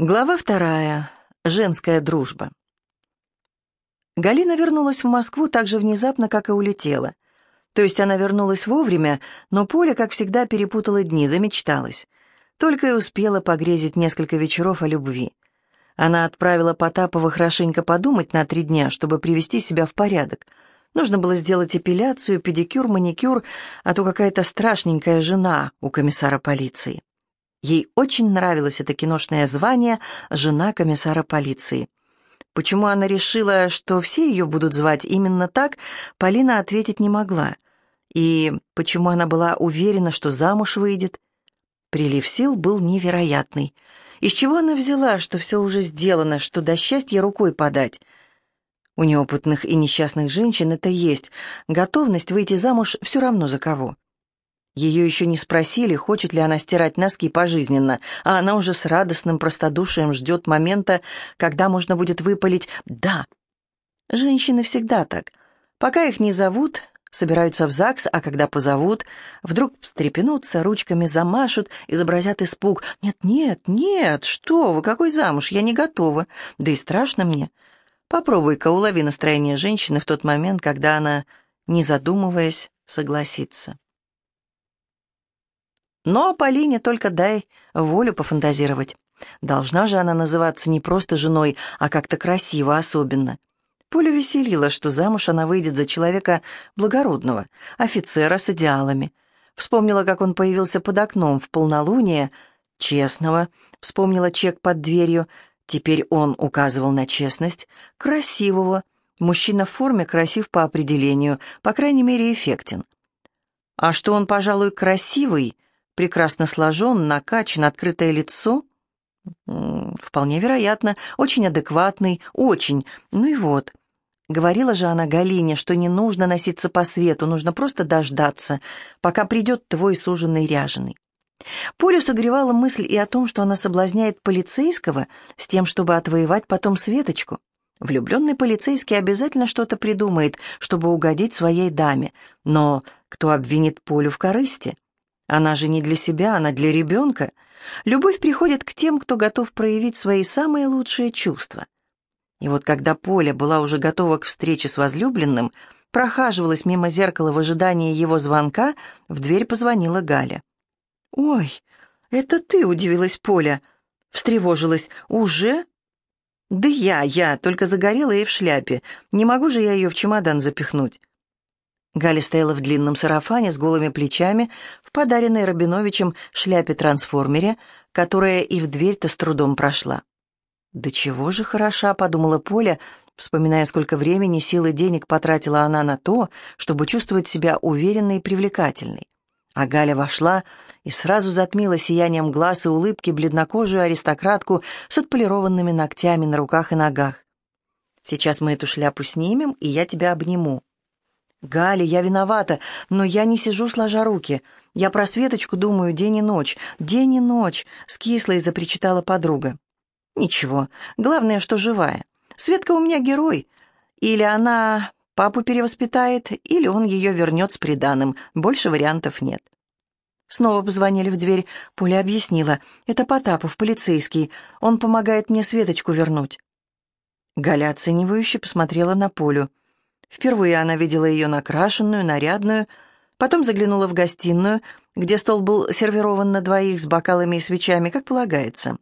Глава вторая. Женская дружба. Галина вернулась в Москву так же внезапно, как и улетела. То есть она вернулась вовремя, но Поля, как всегда, перепутала дни, замечталась. Только и успела погрезить несколько вечеров о любви. Она отправила Потапова хорошенько подумать на три дня, чтобы привести себя в порядок. Нужно было сделать эпиляцию, педикюр, маникюр, а то какая-то страшненькая жена у комиссара полиции. Ей очень нравилось это киношное звание «Жена комиссара полиции». Почему она решила, что все ее будут звать именно так, Полина ответить не могла. И почему она была уверена, что замуж выйдет? Прилив сил был невероятный. Из чего она взяла, что все уже сделано, что до счастья рукой подать? У неопытных и несчастных женщин это есть. Готовность выйти замуж все равно за кого. Ее еще не спросили, хочет ли она стирать носки пожизненно, а она уже с радостным простодушием ждет момента, когда можно будет выпалить «да». Женщины всегда так. Пока их не зовут, собираются в ЗАГС, а когда позовут, вдруг встрепенутся, ручками замашут, изобразят испуг. «Нет, нет, нет, что вы, какой замуж, я не готова, да и страшно мне». Попробуй-ка улови настроение женщины в тот момент, когда она, не задумываясь, согласится. Но Полине только дай волю пофантазировать. Должна же она называться не просто женой, а как-то красиво особенно. Полю веселило, что замуж она выйдет за человека благородного, офицера с идеалами. Вспомнила, как он появился под окном в полнолуние, честного, вспомнила чек под дверью, теперь он указывал на честность, красивого, мужчина в форме красив по определению, по крайней мере эффектен. А что он, пожалуй, красивый — прекрасно сложен, накачан, открытое лицо? Вполне вероятно, очень адекватный, очень. Ну и вот. Говорила же она Галине, что не нужно носиться по свету, нужно просто дождаться, пока придет твой суженый ряженый. Полю согревала мысль и о том, что она соблазняет полицейского с тем, чтобы отвоевать потом Светочку. Влюбленный полицейский обязательно что-то придумает, чтобы угодить своей даме, но кто обвинит Полю в корысти? Она же не для себя, она для ребенка. Любовь приходит к тем, кто готов проявить свои самые лучшие чувства. И вот когда Поля была уже готова к встрече с возлюбленным, прохаживалась мимо зеркала в ожидании его звонка, в дверь позвонила Галя. «Ой, это ты!» — удивилась Поля. Встревожилась. «Уже?» «Да я, я, только загорела и в шляпе. Не могу же я ее в чемодан запихнуть». Галя стояла в длинном сарафане с голыми плечами, в подаренной Рабиновичем шляпе-трансформере, которая и в дверь-то с трудом прошла. «Да чего же хороша», — подумала Поля, вспоминая, сколько времени, сил и денег потратила она на то, чтобы чувствовать себя уверенной и привлекательной. А Галя вошла и сразу затмила сиянием глаз и улыбки бледнокожую аристократку с отполированными ногтями на руках и ногах. «Сейчас мы эту шляпу снимем, и я тебя обниму». «Галя, я виновата, но я не сижу сложа руки. Я про Светочку думаю день и ночь. День и ночь!» — скисла и запричитала подруга. «Ничего, главное, что живая. Светка у меня герой. Или она папу перевоспитает, или он ее вернет с приданым. Больше вариантов нет». Снова позвонили в дверь. Поля объяснила. «Это Потапов, полицейский. Он помогает мне Светочку вернуть». Галя оценивающе посмотрела на Полю. Впервые она видела ее накрашенную, нарядную, потом заглянула в гостиную, где стол был сервирован на двоих с бокалами и свечами, как полагается.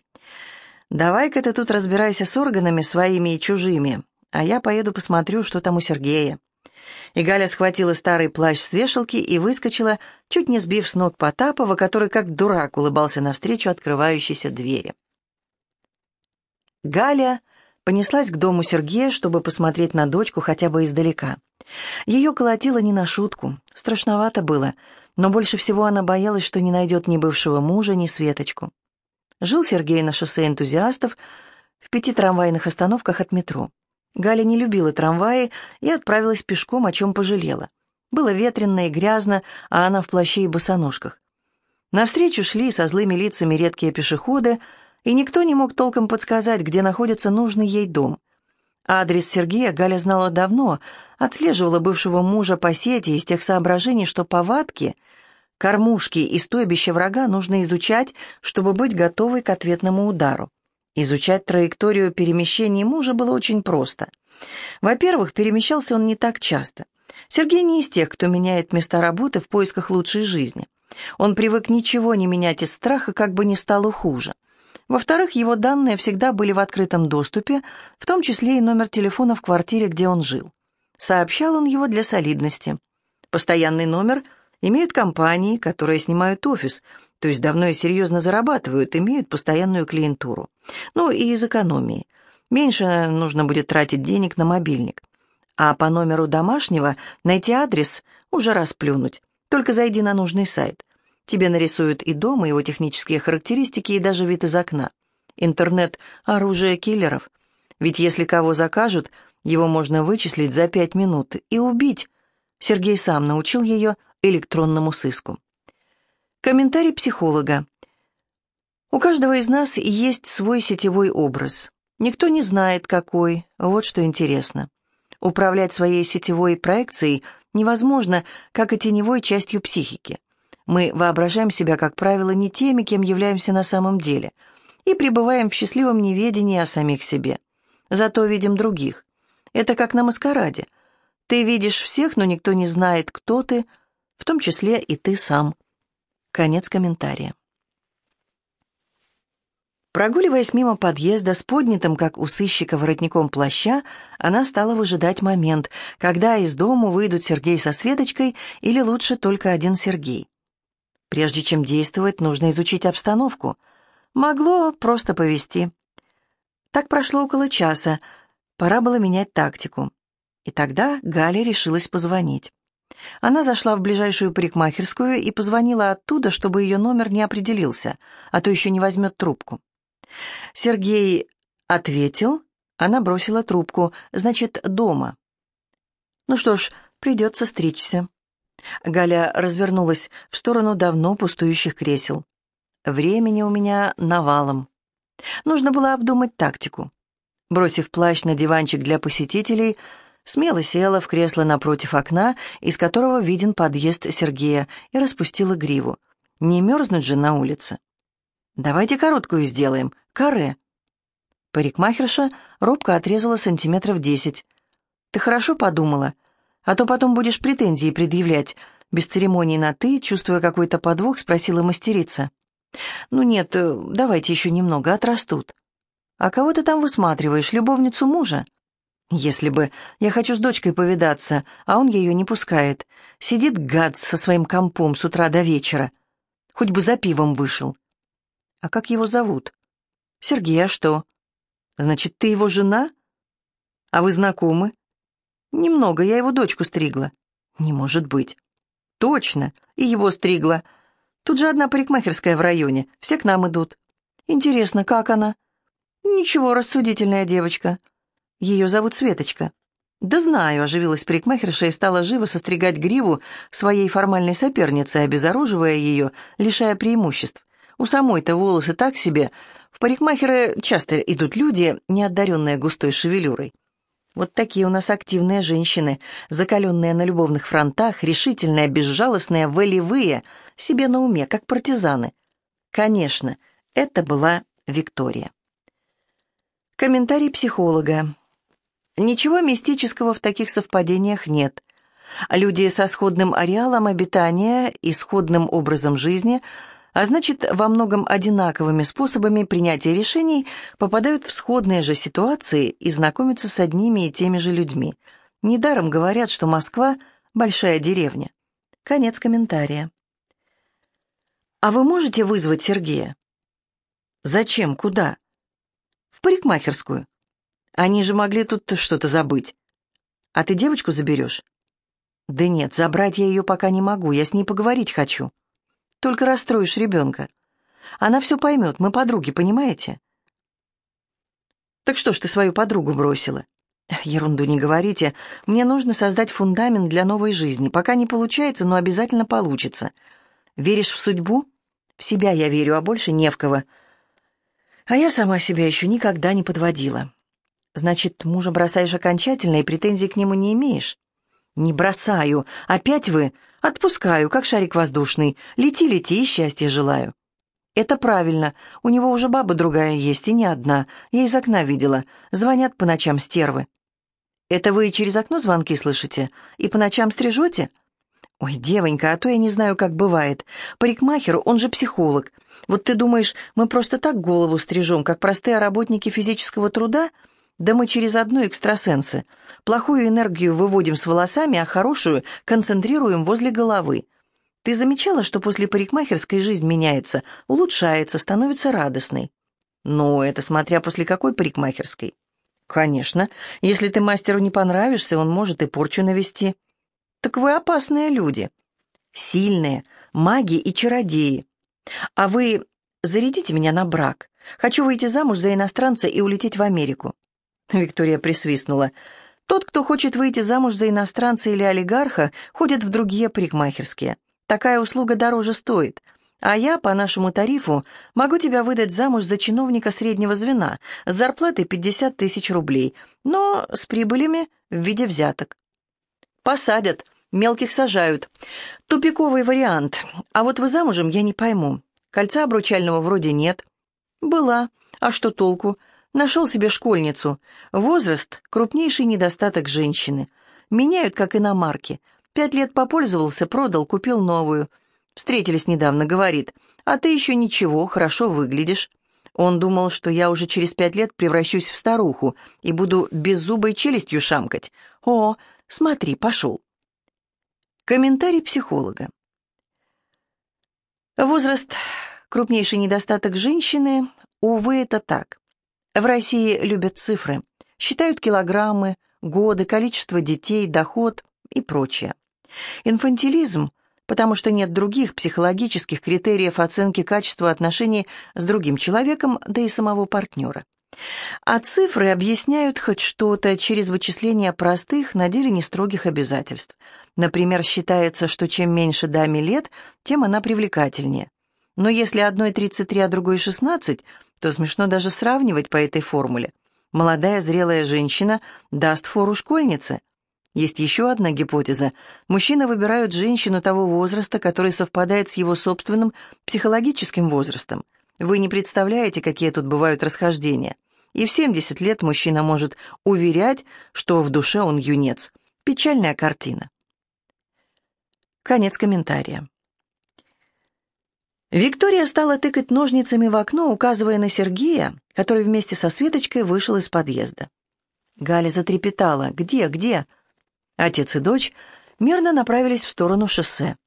«Давай-ка ты тут разбирайся с органами своими и чужими, а я поеду посмотрю, что там у Сергея». И Галя схватила старый плащ с вешалки и выскочила, чуть не сбив с ног Потапова, который как дурак улыбался навстречу открывающейся двери. Галя понеслась к дому Сергея, чтобы посмотреть на дочку хотя бы издалека. Ее колотило не на шутку, страшновато было, но больше всего она боялась, что не найдет ни бывшего мужа, ни Светочку. Жил Сергей на шоссе энтузиастов в пяти трамвайных остановках от метро. Галя не любила трамваи и отправилась пешком, о чем пожалела. Было ветрено и грязно, а она в плаще и босоножках. Навстречу шли со злыми лицами редкие пешеходы, и никто не мог толком подсказать, где находится нужный ей дом. Адрес Сергея Галя знала давно, отслеживала бывшего мужа по сети из тех соображений, что повадки, кормушки и стойбище врага нужно изучать, чтобы быть готовой к ответному удару. Изучать траекторию перемещений мужа было очень просто. Во-первых, перемещался он не так часто. Сергей не из тех, кто меняет места работы в поисках лучшей жизни. Он привык ничего не менять из страха, как бы ни стало хуже. Во-вторых, его данные всегда были в открытом доступе, в том числе и номер телефона в квартире, где он жил. Сообщал он его для солидности. Постоянный номер имеют компании, которые снимают офис, то есть давно и серьезно зарабатывают, имеют постоянную клиентуру. Ну и из экономии. Меньше нужно будет тратить денег на мобильник. А по номеру домашнего найти адрес уже расплюнуть. Только зайди на нужный сайт. Тебе нарисуют и дом, и его технические характеристики, и даже вид из окна. Интернет — оружие киллеров. Ведь если кого закажут, его можно вычислить за пять минут и убить. Сергей сам научил ее электронному сыску. Комментарий психолога. У каждого из нас есть свой сетевой образ. Никто не знает, какой. Вот что интересно. Управлять своей сетевой проекцией невозможно, как и теневой частью психики. Мы воображаем себя, как правило, не теми, кем являемся на самом деле, и пребываем в счастливом неведении о самих себе. Зато видим других. Это как на маскараде. Ты видишь всех, но никто не знает, кто ты, в том числе и ты сам. Конец комментария. Прогуливаясь мимо подъезда с поднятым, как у сыщика, воротником плаща, она стала выжидать момент, когда из дому выйдут Сергей со Светочкой или лучше только один Сергей. Прежде чем действовать, нужно изучить обстановку. Могло просто повести. Так прошло около часа. Пора было менять тактику. И тогда Галя решилась позвонить. Она зашла в ближайшую парикмахерскую и позвонила оттуда, чтобы ее номер не определился, а то еще не возьмет трубку. Сергей ответил, она бросила трубку, значит, дома. Ну что ж, придется стричься. Галя развернулась в сторону давно пустующих кресел. Времени у меня навалом. Нужно было обдумать тактику. Бросив плащ на диванчик для посетителей, смело села в кресло напротив окна, из которого виден подъезд Сергея, и распустила гриву. Не мерзнуть же на улице. «Давайте короткую сделаем. Каре». Парикмахерша робко отрезала сантиметров десять. «Ты хорошо подумала? А то потом будешь претензии предъявлять». Без церемоний на «ты», чувствуя какой-то подвох, спросила мастерица. «Ну нет, э, давайте еще немного, отрастут». «А кого ты там высматриваешь, любовницу мужа?» «Если бы. Я хочу с дочкой повидаться, а он ее не пускает. Сидит гад со своим компом с утра до вечера. Хоть бы за пивом вышел». «А как его зовут?» «Сергей, а что?» «Значит, ты его жена?» «А вы знакомы?» «Немного, я его дочку стригла». «Не может быть». «Точно, и его стригла. Тут же одна парикмахерская в районе, все к нам идут». «Интересно, как она?» «Ничего, рассудительная девочка. Ее зовут Светочка». «Да знаю», — оживилась парикмахерша и стала живо состригать гриву своей формальной соперницы, обезоруживая ее, лишая преимуществ. У самой-то волосы так себе. В парикмахеры часто идут люди, не одаренные густой шевелюрой. Вот такие у нас активные женщины, закаленные на любовных фронтах, решительные, безжалостные, волевые, себе на уме, как партизаны. Конечно, это была Виктория. Комментарий психолога. Ничего мистического в таких совпадениях нет. Люди со сходным ареалом обитания и сходным образом жизни, а значит, во многом одинаковыми способами принятия решений, попадают в сходные же ситуации и знакомятся с одними и теми же людьми. Недаром говорят, что Москва – большая деревня. Конец комментария. «А вы можете вызвать Сергея?» «Зачем? Куда?» В парикмахерскую. Они же могли тут что-то забыть. А ты девочку заберешь? Да нет, забрать я ее пока не могу, я с ней поговорить хочу. Только расстроишь ребенка. Она все поймет, мы подруги, понимаете? Так что ж ты свою подругу бросила? Ерунду не говорите. Мне нужно создать фундамент для новой жизни. Пока не получается, но обязательно получится. Веришь в судьбу? В себя я верю, а больше не в кого. А я сама себя еще никогда не подводила. Значит, мужа бросаешь окончательно и претензий к нему не имеешь? Не бросаю. Опять вы? Отпускаю, как шарик воздушный. Лети, лети и счастья желаю. «Это правильно. У него уже баба другая есть, и не одна. Я из окна видела. Звонят по ночам стервы». «Это вы через окно звонки слышите? И по ночам стрижете?» «Ой, девонька, а то я не знаю, как бывает. Парикмахер, он же психолог. Вот ты думаешь, мы просто так голову стрижем, как простые работники физического труда? Да мы через одно экстрасенсы. Плохую энергию выводим с волосами, а хорошую концентрируем возле головы. Ты замечала, что после парикмахерской жизнь меняется, улучшается, становится радостной? Ну, это смотря после какой парикмахерской. Конечно, если ты мастеру не понравишься, он может и порчу навести. Так вы опасные люди. Сильные, маги и чародеи. А вы зарядите меня на брак. Хочу выйти замуж за иностранца и улететь в Америку. Виктория присвистнула. Тот, кто хочет выйти замуж за иностранца или олигарха, ходит в другие парикмахерские. Такая услуга дороже стоит. А я, по нашему тарифу, могу тебя выдать замуж за чиновника среднего звена с зарплатой 50 тысяч рублей, но с прибылями в виде взяток. Посадят, мелких сажают. Тупиковый вариант. А вот вы замужем, я не пойму. Кольца обручального вроде нет. Была. А что толку? Нашел себе школьницу. Возраст — крупнейший недостаток женщины. Меняют, как иномарки — Пять лет попользовался, продал, купил новую. Встретились недавно, говорит, а ты еще ничего, хорошо выглядишь. Он думал, что я уже через пять лет превращусь в старуху и буду беззубой челюстью шамкать. О, смотри, пошел. Комментарий психолога. Возраст – крупнейший недостаток женщины. Увы, это так. В России любят цифры. Считают килограммы, годы, количество детей, доход и прочее. Инфантилизм, потому что нет других психологических критериев оценки качества отношений с другим человеком, да и самого партнера. А цифры объясняют хоть что-то через вычисление простых, на деле не строгих обязательств. Например, считается, что чем меньше даме лет, тем она привлекательнее. Но если одной 33, а другой 16, то смешно даже сравнивать по этой формуле. Молодая зрелая женщина даст фору школьнице – есть еще одна гипотеза. Мужчины выбирают женщину того возраста, который совпадает с его собственным психологическим возрастом. Вы не представляете, какие тут бывают расхождения. И в 70 лет мужчина может уверять, что в душе он юнец. Печальная картина. Конец комментария. Виктория стала тыкать ножницами в окно, указывая на Сергея, который вместе со Светочкой вышел из подъезда. Галя затрепетала. «Где, где?» Отец и дочь мирно направились в сторону шоссе.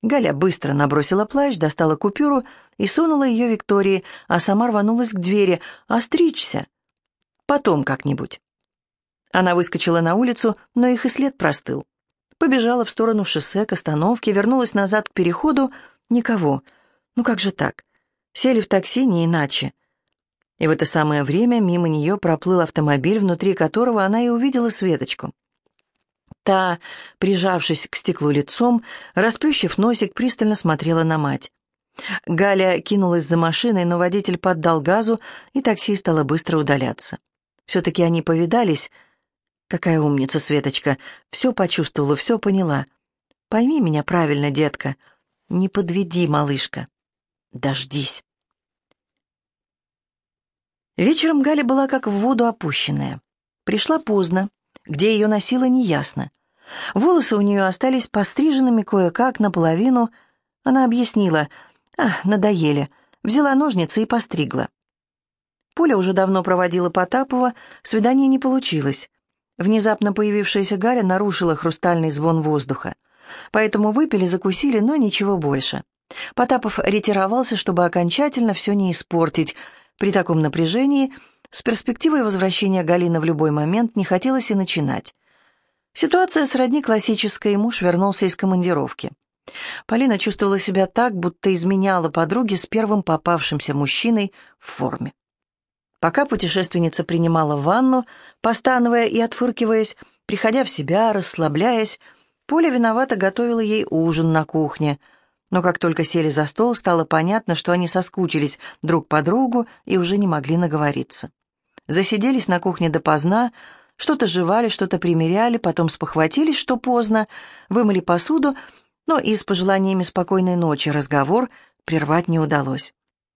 Галя быстро набросила плащ, достала купюру и сунула ее Виктории, а сама рванулась к двери. «Остричься! Потом как-нибудь». Она выскочила на улицу, но их и след простыл. Побежала в сторону шоссе к остановке, вернулась назад к переходу. Никого. Ну как же так? Сели в такси не иначе. И в это самое время мимо нее проплыл автомобиль, внутри которого она и увидела Светочку. Та, прижавшись к стеклу лицом, расплющив носик, пристально смотрела на мать. Галя кинулась за машиной, но водитель поддал газу, и такси стало быстро удаляться. Все-таки они повидались. Какая умница, Светочка. Все почувствовала, все поняла. Пойми меня правильно, детка. Не подведи, малышка. Дождись. Вечером Галя была как в воду опущенная. Пришла поздно. Где ее носило, неясно. Волосы у нее остались постриженными кое-как наполовину. Она объяснила. «А, надоели». Взяла ножницы и постригла. Поля уже давно проводила Потапова, свидание не получилось. Внезапно появившаяся Галя нарушила хрустальный звон воздуха. Поэтому выпили, закусили, но ничего больше. Потапов ретировался, чтобы окончательно все не испортить. При таком напряжении с перспективой возвращения Галины в любой момент не хотелось и начинать. Ситуация сродни классической, муж вернулся из командировки. Полина чувствовала себя так, будто изменяла подруге с первым попавшимся мужчиной в форме. Пока путешественница принимала ванну, постановая и отфыркиваясь, приходя в себя, расслабляясь, Поля виновато готовила ей ужин на кухне. Но как только сели за стол, стало понятно, что они соскучились друг по другу и уже не могли наговориться. Засиделись на кухне допоздна, что-то жевали, что-то примеряли, потом спохватились, что поздно, вымыли посуду, но и с пожеланиями спокойной ночи разговор прервать не удалось.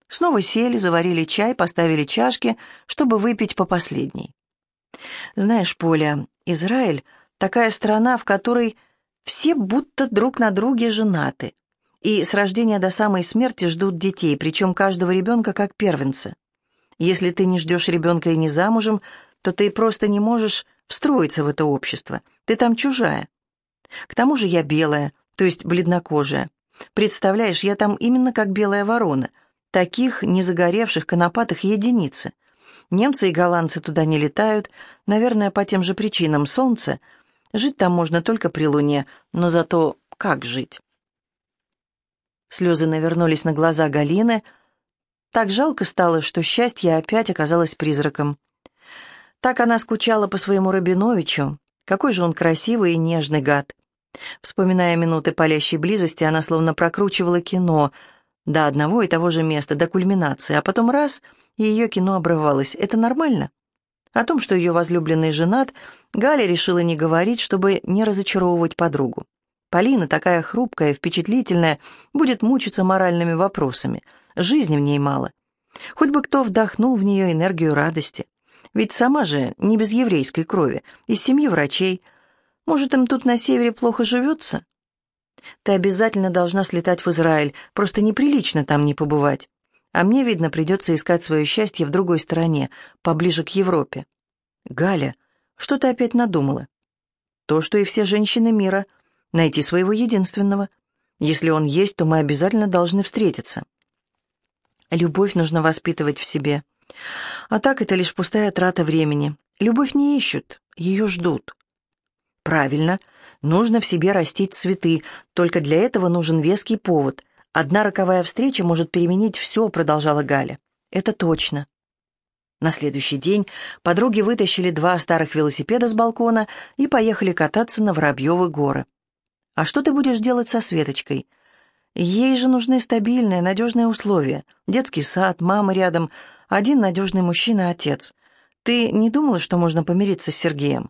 Снова сели, заварили чай, поставили чашки, чтобы выпить по последней. Знаешь, Поля, Израиль — такая страна, в которой все будто друг на друге женаты, и с рождения до самой смерти ждут детей, причем каждого ребенка как первенца. Если ты не ждешь ребенка и не замужем, то ты просто не можешь встроиться в это общество. Ты там чужая. К тому же я белая, то есть бледнокожая. Представляешь, я там именно как белая ворона. Таких незагоревших конопатых единицы. Немцы и голландцы туда не летают, наверное, по тем же причинам. Солнце. Жить там можно только при луне, но зато как жить? Слезы навернулись на глаза Галины. Так жалко стало, что счастье опять оказалось призраком. Так она скучала по своему Рабиновичу. Какой же он красивый и нежный гад. Вспоминая минуты палящей близости, она словно прокручивала кино до одного и того же места, до кульминации, а потом раз — и ее кино обрывалось. Это нормально? О том, что ее возлюбленный женат, Галя решила не говорить, чтобы не разочаровывать подругу. Полина, такая хрупкая, впечатлительная, будет мучиться моральными вопросами. Жизни в ней мало. Хоть бы кто вдохнул в нее энергию радости. Ведь сама же не без еврейской крови, из семьи врачей. Может, им тут на севере плохо живется? Ты обязательно должна слетать в Израиль, просто неприлично там не побывать. А мне, видно, придется искать свое счастье в другой стороне, поближе к Европе. Галя, что ты опять надумала? То, что и все женщины мира. Найти своего единственного. Если он есть, то мы обязательно должны встретиться. Любовь нужно воспитывать в себе. А так это лишь пустая трата времени. Любовь не ищут, ее ждут. Правильно, нужно в себе растить цветы, только для этого нужен веский повод — «Одна роковая встреча может переменить все», — продолжала Галя. «Это точно». На следующий день подруги вытащили два старых велосипеда с балкона и поехали кататься на Воробьевы горы. «А что ты будешь делать со Светочкой?» «Ей же нужны стабильные, надежные условия. Детский сад, мама рядом, один надежный мужчина, отец. Ты не думала, что можно помириться с Сергеем?»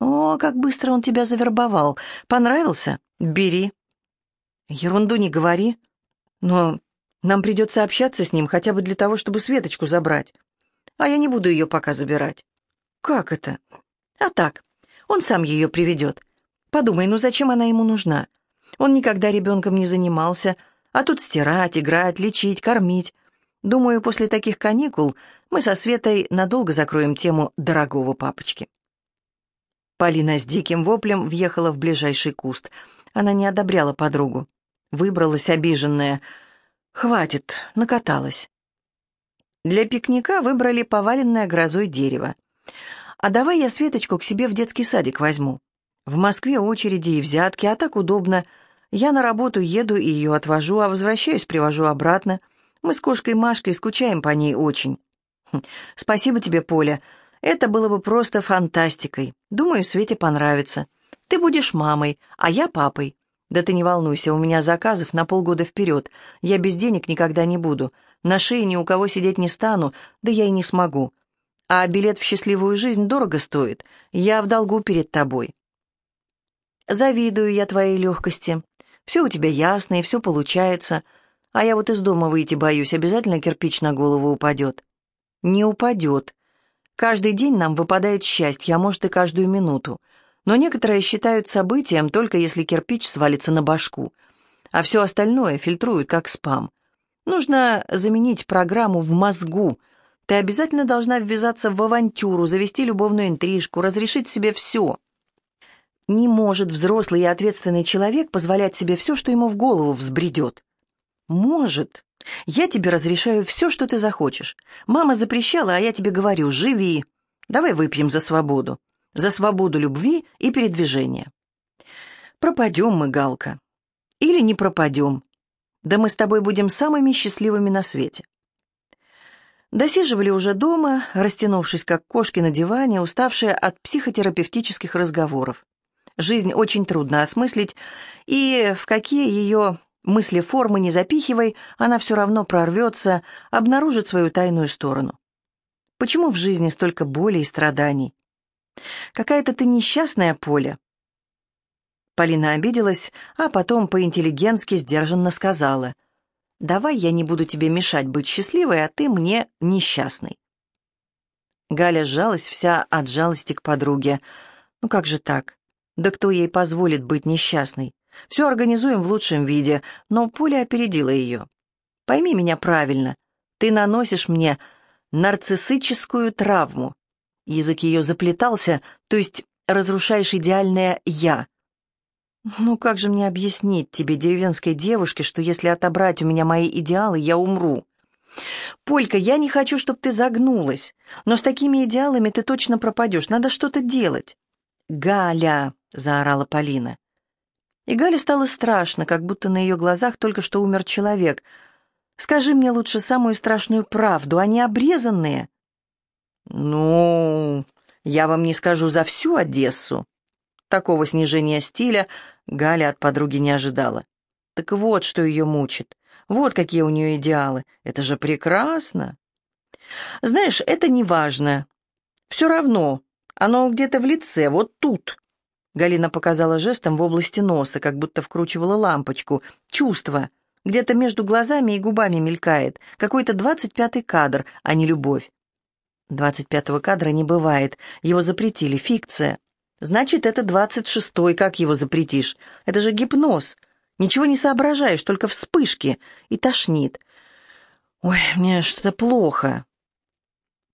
«О, как быстро он тебя завербовал! Понравился? Бери!» «Ерунду не говори. Но нам придется общаться с ним хотя бы для того, чтобы Светочку забрать. А я не буду ее пока забирать». «Как это?» «А так, он сам ее приведет. Подумай, ну зачем она ему нужна? Он никогда ребенком не занимался, а тут стирать, играть, лечить, кормить. Думаю, после таких каникул мы со Светой надолго закроем тему дорогого папочки». Полина с диким воплем въехала в ближайший куст. Она не одобряла подругу. Выбралась обиженная. «Хватит, накаталась». Для пикника выбрали поваленное грозой дерево. «А давай я Светочку к себе в детский садик возьму. В Москве очереди и взятки, а так удобно. Я на работу еду и ее отвожу, а возвращаюсь, привожу обратно. Мы с кошкой Машкой скучаем по ней очень». «Хм, «Спасибо тебе, Поля. Это было бы просто фантастикой. Думаю, Свете понравится. Ты будешь мамой, а я папой. «Да ты не волнуйся, у меня заказов на полгода вперед. Я без денег никогда не буду. На шее ни у кого сидеть не стану, да я и не смогу. А билет в счастливую жизнь дорого стоит. Я в долгу перед тобой». «Завидую я твоей легкости. Все у тебя ясно и все получается. А я вот из дома выйти боюсь, обязательно кирпич на голову упадет». «Не упадет. Каждый день нам выпадает счастье, а может и каждую минуту но некоторые считают событием только если кирпич свалится на башку, а все остальное фильтруют как спам. Нужно заменить программу в мозгу. Ты обязательно должна ввязаться в авантюру, завести любовную интрижку, разрешить себе все. Не может взрослый и ответственный человек позволять себе все, что ему в голову взбредет. Может. Я тебе разрешаю все, что ты захочешь. Мама запрещала, а я тебе говорю, живи. Давай выпьем за свободу за свободу любви и передвижения. Пропадем мы, Галка. Или не пропадем. Да мы с тобой будем самыми счастливыми на свете. Досиживали уже дома, растянувшись как кошки на диване, уставшие от психотерапевтических разговоров. Жизнь очень трудно осмыслить, и в какие ее мысли-формы не запихивай, она все равно прорвется, обнаружит свою тайную сторону. Почему в жизни столько боли и страданий? Какая-то ты несчастная, Поля». Полина обиделась, а потом по-интеллигентски сдержанно сказала. давай я не буду тебе мешать быть счастливой, а ты мне несчастной». Галя сжалась вся от жалости к подруге. «Ну как же так? Да кто ей позволит быть несчастной? Все организуем в лучшем виде, но Поля опередила ее. Пойми меня правильно, ты наносишь мне нарциссическую травму. Язык ее заплетался, то есть разрушаешь идеальное «я». Ну как же мне объяснить тебе, деревенской девушке, что если отобрать у меня мои идеалы, я умру? Полька, я не хочу, чтобы ты загнулась, но с такими идеалами ты точно пропадешь, надо что-то делать. Галя, заорала Полина. И Гале стало страшно, как будто на ее глазах только что умер человек. «Скажи мне лучше самую страшную правду, они обрезанные». «Ну, я вам не скажу за всю Одессу». Такого снижения стиля Галя от подруги не ожидала. Так вот, что ее мучит. Вот какие у нее идеалы. Это же прекрасно. Знаешь, это не важно. Все равно. Оно где-то в лице, вот тут. Галина показала жестом в области носа, как будто вкручивала лампочку. Чувство. Где-то между глазами и губами мелькает. Какой-то двадцать пятый кадр, а не любовь. Двадцать пятого кадра не бывает. Его запретили. Фикция. Значит, это двадцать шестой. Как его запретишь? Это же гипноз. Ничего не соображаешь, только вспышки. И тошнит. Ой, мне что-то плохо.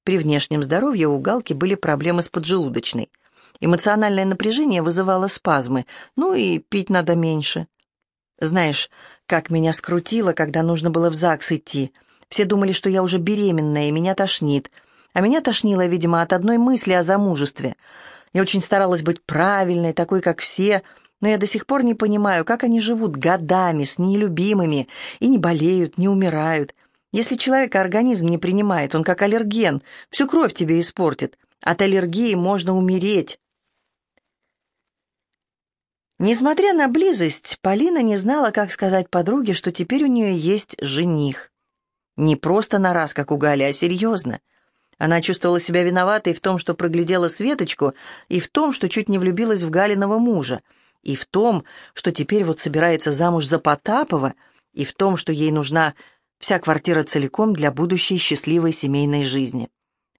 При внешнем здоровье у Галки были проблемы с поджелудочной. Эмоциональное напряжение вызывало спазмы. Ну и пить надо меньше. Знаешь, как меня скрутило, когда нужно было в ЗАГС идти. Все думали, что я уже беременная, и меня тошнит. А меня тошнило, видимо, от одной мысли о замужестве. Я очень старалась быть правильной, такой, как все, но я до сих пор не понимаю, как они живут годами с нелюбимыми и не болеют, не умирают. Если человек организм не принимает, он как аллерген, всю кровь тебе испортит. От аллергии можно умереть. Несмотря на близость, Полина не знала, как сказать подруге, что теперь у нее есть жених. Не просто на раз, как у Гали, а серьезно. Она чувствовала себя виноватой в том, что проглядела Светочку, и в том, что чуть не влюбилась в Галиного мужа, и в том, что теперь вот собирается замуж за Потапова, и в том, что ей нужна вся квартира целиком для будущей счастливой семейной жизни.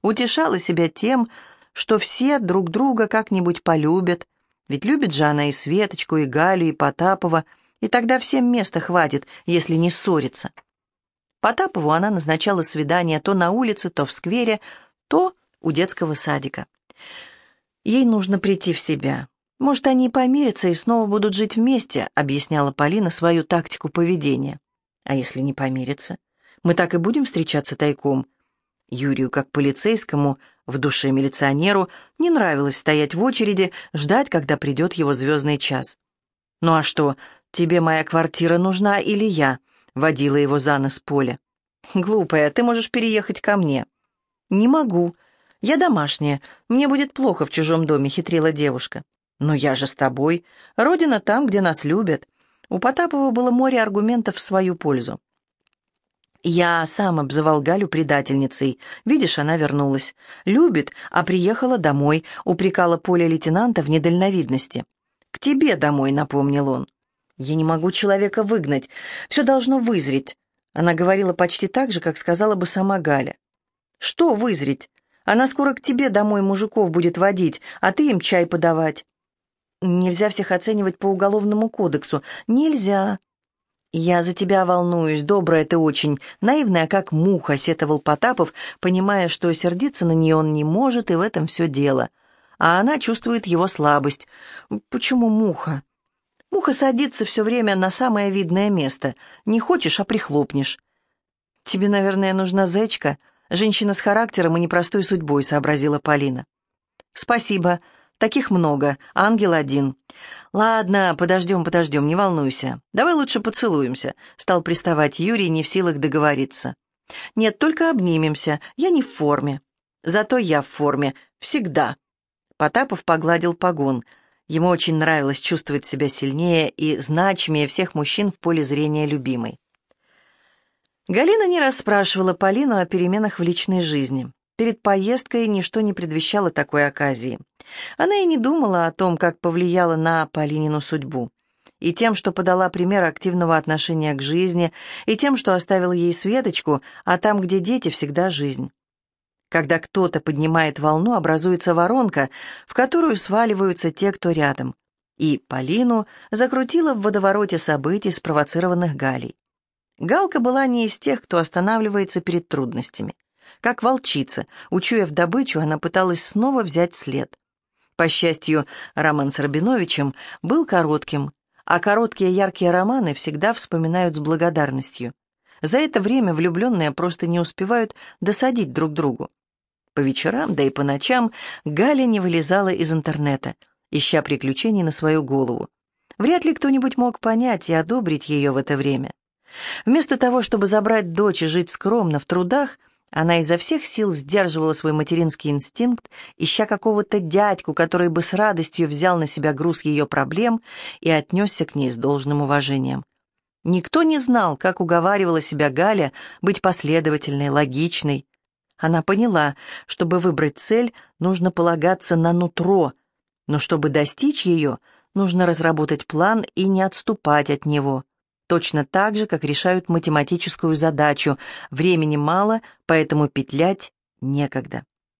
Утешала себя тем, что все друг друга как-нибудь полюбят, ведь любит же она и Светочку, и Галю, и Потапова, и тогда всем места хватит, если не ссориться. Потапову она назначала свидания то на улице, то в сквере, то у детского садика. Ей нужно прийти в себя. Может, они помирятся и снова будут жить вместе, объясняла Полина свою тактику поведения. А если не помирятся? Мы так и будем встречаться тайком. Юрию, как полицейскому, в душе милиционеру, не нравилось стоять в очереди, ждать, когда придет его звездный час. «Ну а что, тебе моя квартира нужна или я?» — водила его за нос Поля. «Глупая, ты можешь переехать ко мне». «Не могу. Я домашняя. Мне будет плохо в чужом доме», — хитрила девушка. «Но я же с тобой. Родина там, где нас любят». У Потапова было море аргументов в свою пользу. Я сам обзывал Галю предательницей. Видишь, она вернулась. Любит, а приехала домой, упрекала поле лейтенанта в недальновидности. «К тебе домой», — напомнил он. «Я не могу человека выгнать. Все должно вызреть». Она говорила почти так же, как сказала бы сама Галя. «Что вызреть? Она скоро к тебе домой мужиков будет водить, а ты им чай подавать». «Нельзя всех оценивать по уголовному кодексу. Нельзя», «Я за тебя волнуюсь, добрая ты очень, наивная, как муха», — сетовал Потапов, понимая, что сердиться на нее он не может, и в этом все дело. А она чувствует его слабость. «Почему муха?» «Муха садится все время на самое видное место. Не хочешь, а прихлопнешь». «Тебе, наверное, нужна зечка. Женщина с характером и непростой судьбой», — сообразила Полина. «Спасибо. Таких много, ангел один. Ладно, подождем, подождем, не волнуйся. Давай лучше поцелуемся, стал приставать Юрий, не в силах договориться. Нет, только обнимемся, я не в форме. Зато я в форме, всегда. Потапов погладил погон. Ему очень нравилось чувствовать себя сильнее и значимее всех мужчин в поле зрения любимой. Галина не расспрашивала Полину о переменах в личной жизни. Перед поездкой ничто не предвещало такой оказии. Она и не думала о том, как повлияла на Полинину судьбу. И тем, что подала пример активного отношения к жизни, и тем, что оставила ей Светочку, а там, где дети, всегда жизнь. Когда кто-то поднимает волну, образуется воронка, в которую сваливаются те, кто рядом. И Полину закрутила в водовороте событий, спровоцированных Галей. Галка была не из тех, кто останавливается перед трудностями. Как волчица, учуяв добычу, она пыталась снова взять след. По счастью, роман с Рабиновичем был коротким, а короткие яркие романы всегда вспоминают с благодарностью. За это время влюбленные просто не успевают досадить друг другу. По вечерам, да и по ночам Галя не вылезала из интернета, ища приключений на свою голову. Вряд ли кто-нибудь мог понять и одобрить ее в это время. Вместо того, чтобы забрать дочь и жить скромно в трудах, она изо всех сил сдерживала свой материнский инстинкт, ища какого-то дядьку, который бы с радостью взял на себя груз ее проблем и отнесся к ней с должным уважением. Никто не знал, как уговаривала себя Галя быть последовательной, логичной, она поняла, чтобы выбрать цель, нужно полагаться на нутро, но чтобы достичь ее, нужно разработать план и не отступать от него. Точно так же, как решают математическую задачу. Времени мало, поэтому петлять некогда.